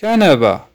Keneba